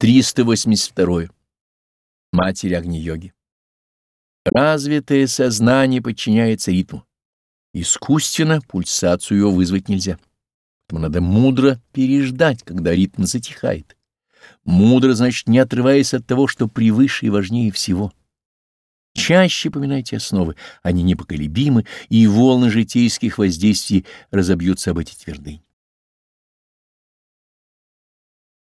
382. Матерь Агни-йоги. Развитое сознание подчиняется ритму. Искусственно пульсацию его вызвать нельзя. Поэтому надо мудро переждать, когда ритм затихает. Мудро, значит, не отрываясь от того, что превыше и важнее всего. Чаще поминайте основы, они непоколебимы, и волны житейских воздействий разобьются об эти твердыни.